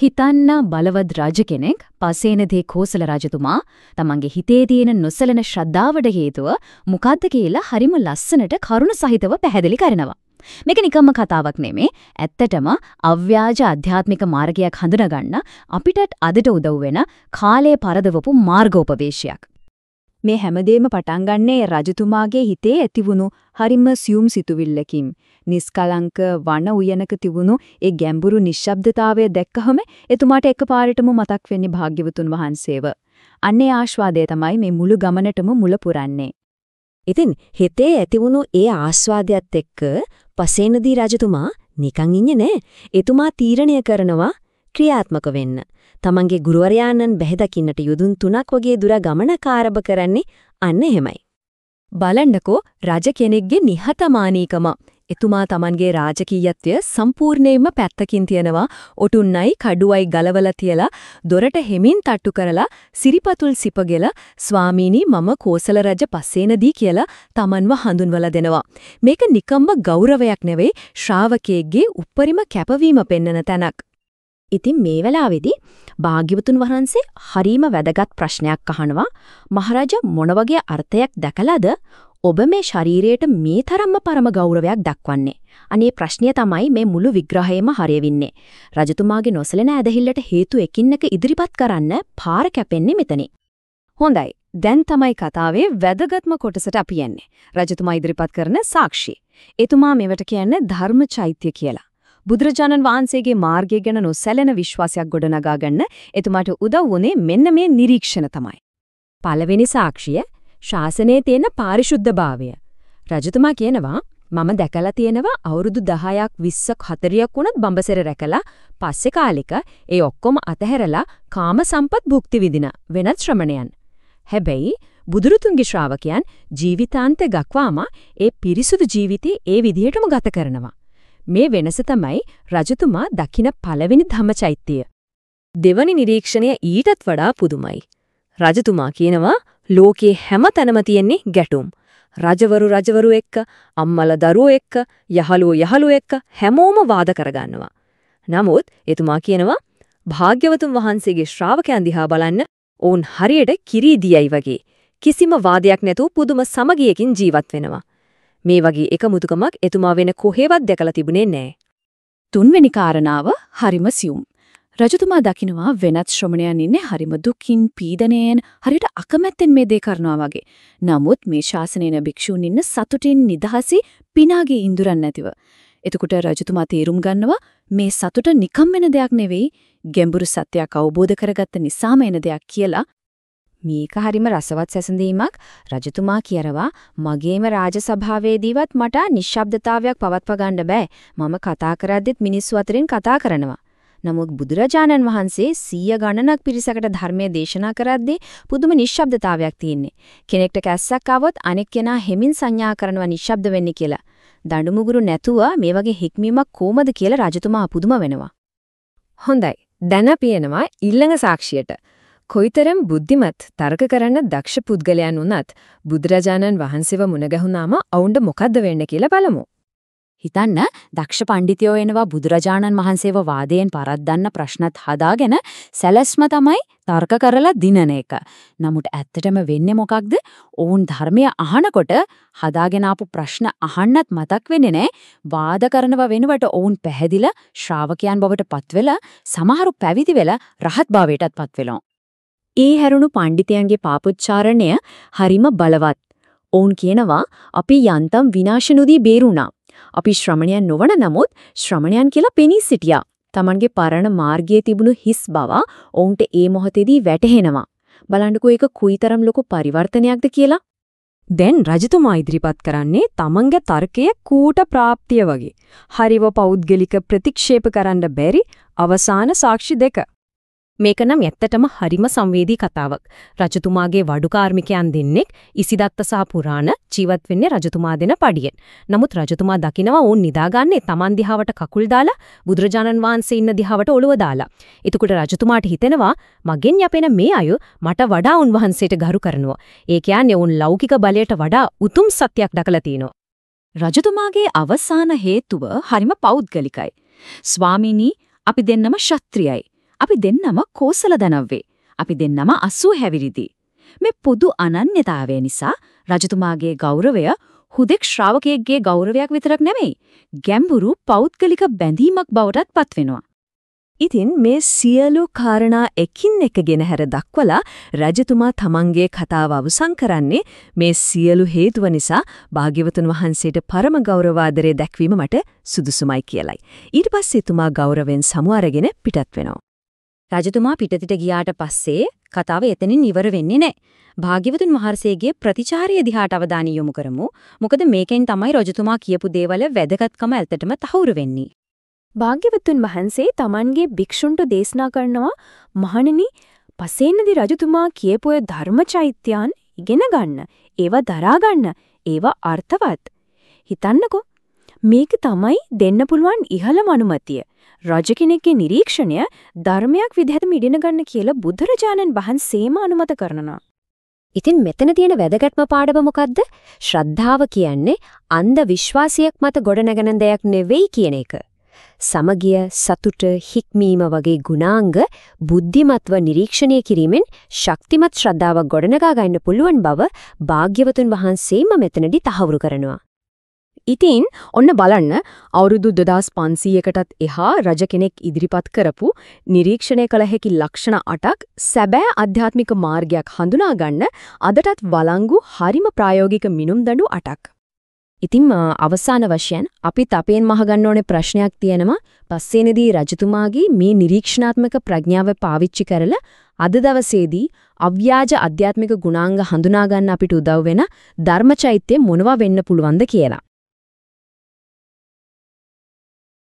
හිතන්න බලවත් රජ කෙනෙක් පසේනදී කෝසල රජතුමා තමන්ගේ හිතේ තියෙන නොසලන ශ්‍රද්ධාවට හේතුව මොකද්ද කියලා හරිම ලස්සනට කරුණ සහිතව පැහැදිලි කරනවා. මේක නිකම්ම කතාවක් නෙමේ. ඇත්තටම අව්‍යාජ අධ්‍යාත්මික මාර්ගයක් හඳුනගන්න අපිටත් අදට උදව් වෙන කාලයේ පරදවපු මාර්ගෝපදේශයක්. මේ හැමදේම පටන් ගන්නේ රජතුමාගේ හිතේ ඇතිවුණු හරිම සියුම් සිතුවිල්ලකින්. නිස්කලංක වන උයනක තිබුණු ඒ ගැඹුරු නිශ්ශබ්දතාවය දැක්කහම එතුමාට එකපාරටම මතක් වෙන්නේ භාග්‍යවතුන් වහන්සේව. අන්නේ ආශ්වාදය තමයි මේ මුළු ගමනටම මුල පුරන්නේ. ඉතින් හිතේ ඇතිවුණු ඒ ආස්වාදයත් එක්ක පසේනදී රජතුමා නිකන් ඉන්නේ නෑ. එතුමා තීරණය කරනවා ක්‍රියාත්මක වෙන්න. තමන්ගේ ගුරුවරයාණන් බැහැදකින්නට යොදුන් තුනක් වගේ දුර ගමනක ආරම්භ කරන්නේ අන්න එහෙමයි. බලන්නකෝ රජ කෙනෙක්ගේ නිහතමානීකම. එතුමා තමන්ගේ රාජකීයත්වය සම්පූර්ණයෙන්ම පැත්තකින් තියනවා. ඔටුන්නයි කඩුවයි ගලවලා තියලා දොරට හෙමින් තට්ටු කරලා සිරිපතුල් සිපගෙල ස්වාමීනි මම කෝසල රජ පස්සේනදී කියලා තමන්ව හඳුන්වලා දෙනවා. මේක නිකම්ම ගෞරවයක් නෙවෙයි ශ්‍රාවකයෙක්ගේ උප්පරිම කැපවීම පෙන්වන තැනක්. ඉතින් මේ වෙලාවේදී භාග්‍යවතුන් වහන්සේ හරීම වැදගත් ප්‍රශ්නයක් අහනවා. මහරජා මොන වගේ අර්ථයක් දැකලාද ඔබ මේ ශරීරයට මේ තරම්ම පරම ගෞරවයක් දක්වන්නේ? අනේ ප්‍රශ්නය තමයි මේ මුළු විග්‍රහයම හරියවින්නේ. රජතුමාගේ නොසලෙන ඇදහිල්ලට හේතු එකින්නක ඉදිරිපත් කරන්න පාර කැපෙන්නේ මෙතනි. හොඳයි. දැන් තමයි කතාවේ වැදගත්ම කොටසට අපි යන්නේ. රජතුමා ඉදිරිපත් කරන සාක්ෂි. එතුමා මෙවට කියන්නේ ධර්ම චෛත්‍ය කියලා. බුදුරජාණන් වහන්සේගේ මාර්ගය ගැන නොසැලෙන විශ්වාසයක් ගොඩනගා ගන්න එතුමාට උදව් වුණේ මෙන්න මේ නිරීක්ෂණ තමයි. පළවෙනි සාක්ෂිය ශාසනයේ තියෙන පාරිශුද්ධභාවය. රජතුමා කියනවා මම දැකලා තියෙනවා අවුරුදු 10ක් 20ක් 40ක් වුණත් බඹසර රැකලා පස්සේ කාලෙක ඒ ඔක්කොම අතහැරලා කාම සම්පත් භුක්ති විඳින වෙනත් ශ්‍රමණයන්. හැබැයි බුදුරුතුන්ගේ ශ්‍රාවකයන් ජීවිතාන්තය ගක්වාම ඒ පිරිසුදු ජීවිතේ ඒ විදිහටම ගත කරනවා. මේ වෙනස තමයි රජතුමා දකින පළවෙනි ධම්මචෛත්‍යය. දෙවනි නිරීක්ෂණය ඊටත් වඩා පුදුමයි. රජතුමා කියනවා ලෝකේ හැම තැනම තියෙන්නේ ගැටුම්. රජවරු රජවරු එක්ක, අම්මලා දරුවෝ එක්ක, යහළුවෝ යහළුවෝ එක්ක හැමෝම වාද කරගන්නවා. නමුත් එතුමා කියනවා භාග්‍යවතුන් වහන්සේගේ ශ්‍රාවකයන් දිහා බලන්න ඔවුන් හරියට කිරිදියයි වගේ කිසිම වාදයක් නැතුව පුදුම සමගියකින් ජීවත් වෙනවා. මේ වගේ එකමුතුකමක් එතුමා වෙන කොහෙවත් දැකලා තිබුණේ නැහැ. තුන්වෙනි කාරණාව හරිම සියුම්. රජතුමා දකිනවා වෙනත් ශ්‍රමණයන් ඉන්නේ හරිම දුකින් පීඩනයෙන් හරියට අකමැත්තෙන් මේ දේ කරනවා වගේ. නමුත් මේ ශාසනයේන භික්ෂූන් ඉන්න සතුටින් නිදහසි පිනාගේ ඉඳුරන් නැතිව. එතකොට රජතුමා තේරුම් ගන්නවා මේ සතුට නිකම් වෙන දෙයක් නෙවෙයි ගැඹුරු සත්‍යයක් අවබෝධ කරගත්ත නිසාම එන දෙයක් කියලා මේක හරිම රසවත් සැසඳීමක්. රජතුමා කියනවා මගේම රාජසභාවේදීවත් මට නිශ්ශබ්දතාවයක් පවත්වා ගන්න බෑ. මම කතා කරද්දිත් මිනිස්සු අතරින් කතා කරනවා. නමුත් බුදුරජාණන් වහන්සේ සීය ගණනක් පිරිසකට ධර්මයේ දේශනා කරද්දී පුදුම නිශ්ශබ්දතාවයක් තියෙන්නේ. කෙනෙක්ට කැස්සක් ආවොත් අනෙක් කෙනා හෙමින් සංඥා කරනවා නිශ්ශබ්ද වෙන්නේ කියලා. දඬුමුගුරු නැතුව මේ වගේ හික්මීමක් කොහමද කියලා රජතුමා පුදුම වෙනවා. හොඳයි. දැන් අපි එනවා ඊළඟ සාක්ෂියට. කොයිතරම් බුද්ධිමත් තර්ක කරන්න දක්ෂ පුද්ගලයන් වුණත් බුදුරජාණන් වහන්සේව මුණ ගැහුනාම අවුන්ට මොකද්ද වෙන්නේ කියලා බලමු. හිතන්න දක්ෂ පඬිතියෝ එනවා බුදුරජාණන් වහන්සේව වාදයෙන් පරද්දන්න ප්‍රශ්නත් හදාගෙන සැලැස්ම තමයි තර්ක කරලා දිනන එක. නමුත් ඇත්තටම වෙන්නේ මොකක්ද? ඔවුන් ධර්මය අහනකොට හදාගෙන ආපු ප්‍රශ්න අහන්නත් මතක් වෙන්නේ නැහැ. වාද කරනව වෙනුවට ඔවුන් පැහැදිලා ශ්‍රාවකයන් බවට පත්වෙලා සමහරු පැවිදි වෙලා රහත් භාවයටත් පත් වෙනවා. ඒ හැරුණු පඬිතයන්ගේ පාපොච්චාරණය හරිම බලවත්. ඔවුන් කියනවා අපි යන්තම් විනාශ නොදී බේරුණා. අපි ශ්‍රමණයන් නොවන නමුත් ශ්‍රමණයන් කියලා පෙනී සිටියා. Tamanගේ පරණ මාර්ගයේ තිබුණු හිස් බව ඔවුන්ට ඒ මොහොතේදී වැටහෙනවා. බලන්නකෝ ඒක කුයිතරම් ලොකු පරිවර්තනයක්ද කියලා. දැන් රජතුමා ඉදිරිපත් කරන්නේ තමන්ගේ තර්කයේ කූට ප්‍රාප්තිය වගේ. හරිව පෞද්ගලික ප්‍රතික්ෂේප කරන්න බැරි අවසාන සාක්ෂි දෙක. මේක නම් ඇත්තටම හරිම සංවේදී කතාවක්. රජතුමාගේ වඩු කාර්මිකයන් දෙන්නෙක් ඉසිදත්ත සහ පුරාණ ජීවත් වෙන්නේ රජතුමා දෙන පඩියෙන්. නමුත් රජතුමා දකිනවා ඕන් නිදාගන්නේ Taman දිහාවට කකුල් දාලා බුදුරජාණන් වහන්සේ ඉන්න දිහාවට ඔළුව දාලා. එතකොට රජතුමාට හිතෙනවා මගෙන් යපෙන මේ අය මට වඩා උන්වහන්සේට ගරු කරනවා. ඒ කියන්නේ උන් ලෞකික බලයට වඩා උතුම් සත්‍යයක් දකලා තිනවා. රජතුමාගේ අවසාන හේතුව හරිම පෞද්ගලිකයි. ස්වාමිනී අපි දෙන්නම ශාත්‍රියයි. අපි දෙන්නම කෝසල දනව්වේ. අපි දෙන්නම අසූ හැවිරිදි. මේ පොදු අනන්‍යතාවය නිසා රජතුමාගේ ගෞරවය හුදෙක් ශ්‍රාවකයෙක්ගේ ගෞරවයක් විතරක් නෙමෙයි. ගැඹුරු පෞද්ගලික බැඳීමක් බවටත් පත්වෙනවා. ඉතින් මේ සියලු කාරණා එකින් එක ගෙන හැර දක්වලා රජතුමා තමන්ගේ කතාව අවසන් කරන්නේ මේ සියලු හේතුව නිසා භාග්‍යවතුන් වහන්සේට පරම ගෞරවාදරය දැක්වීම මට සුදුසුමයි කියලයි. ඊට පස්සේ එතුමා ගෞරවයෙන් සමු අරගෙන පිටත් වෙනවා. රජතුමා පිටතිට ගියාට පස්සේ කතාව එතනින් ඉවර වෙන්නේ නැහැ. භාග්‍යවතුන් වහන්සේගේ ප්‍රතිචාරය දිහාට අවධානය යොමු කරමු. මොකද මේකෙන් තමයි රජතුමා කියපු දේවල් වැදගත්කම ඇත්තටම තහවුරු වෙන්නේ. භාග්‍යවතුන් වහන්සේ Tamanගේ භික්ෂුන්ට දේශනා කරනවා මහණෙනි පසේනදී රජතුමා කියපු ඔය ධර්මචෛත්‍යයන් ඉගෙන ගන්න ඒවා දරා ගන්න ඒවා අර්ථවත් හිතන්නකෝ මේක තමයි දෙන්න පුළුවන් ඉහළම අනුමැතිය රජ කෙනෙක්ගේ නිරීක්ෂණය ධර්මයක් විදිහට මිදින ගන්න කියලා බුදුරජාණන් වහන්සේම අනුමත කරනවා ඉතින් මෙතන තියෙන වැදගත්ම පාඩම මොකද්ද? ශ්‍රද්ධාව කියන්නේ අන්ධ විශ්වාසයක් මත ගොඩනගන දෙයක් නෙවෙයි කියන එක. සමගිය, සතුට, හික්මීම වගේ ගුණාංග බුද්ධිමත්ව නිරීක්ෂණය කිරීමෙන් ශක්තිමත් ශ්‍රද්ධාවක් ගොඩනගා ගන්න පුළුවන් බව භාග්‍යවතුන් වහන්සේම මෙතනදී තහවුරු කරනවා. ඉතින් ඔන්න බලන්න අවුරුදු 2500කටත් එහා රජ කෙනෙක් ඉදිරිපත් කරපු නිරීක්ෂණය කළ හැකි ලක්ෂණ 8ක් සැබෑ ආධ්‍යාත්මික මාර්ගයක් හඳුනා ගන්න අදටත් වළංගු හරිම ප්‍රායෝගික මිනුම් දඬු 8ක්. ඉතින් අවසාන වශයෙන් අපිත් අපෙන් මහගන්න ඕනේ ප්‍රශ්නයක් තියෙනවා පස්සේනේදී රජතුමාගේ මේ නිරීක්ෂණාත්මක ප්‍රඥාව පාවිච්චි කරලා අද දවසේදී අව්‍යාජ අධ්‍යාත්මික ගුණාංග හඳුනා ගන්න අපිට උදව් වෙන ධර්මචෛත්‍ය මොනවා වෙන්න පුළුවන්ද කියලා.